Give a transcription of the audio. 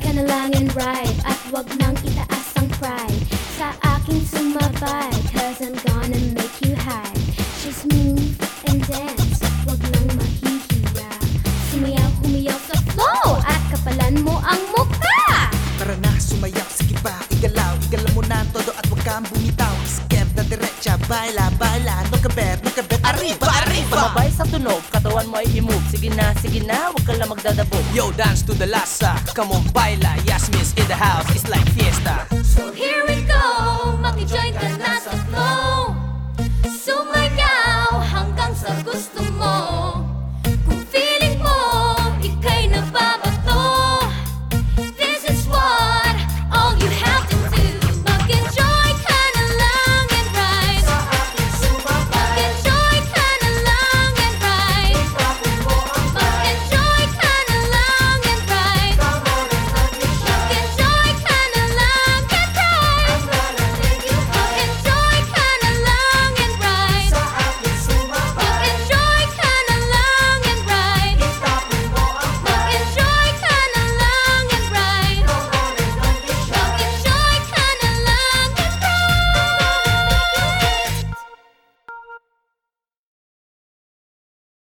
ka na lang and ride. At wag nang itaas ang pride. Sa aking sumabay Cause I'm gonna make you high, She's mean sa tunog. Katawan mo ay i-move. Sige na, sige na, huwag ka lang magdadabog Yo, dance to the lasa Come on, baila. Yasmin's in the house. It's like fiesta. So here we go. Makijoin ka na sa flow. Sumayaw hanggang sa gusto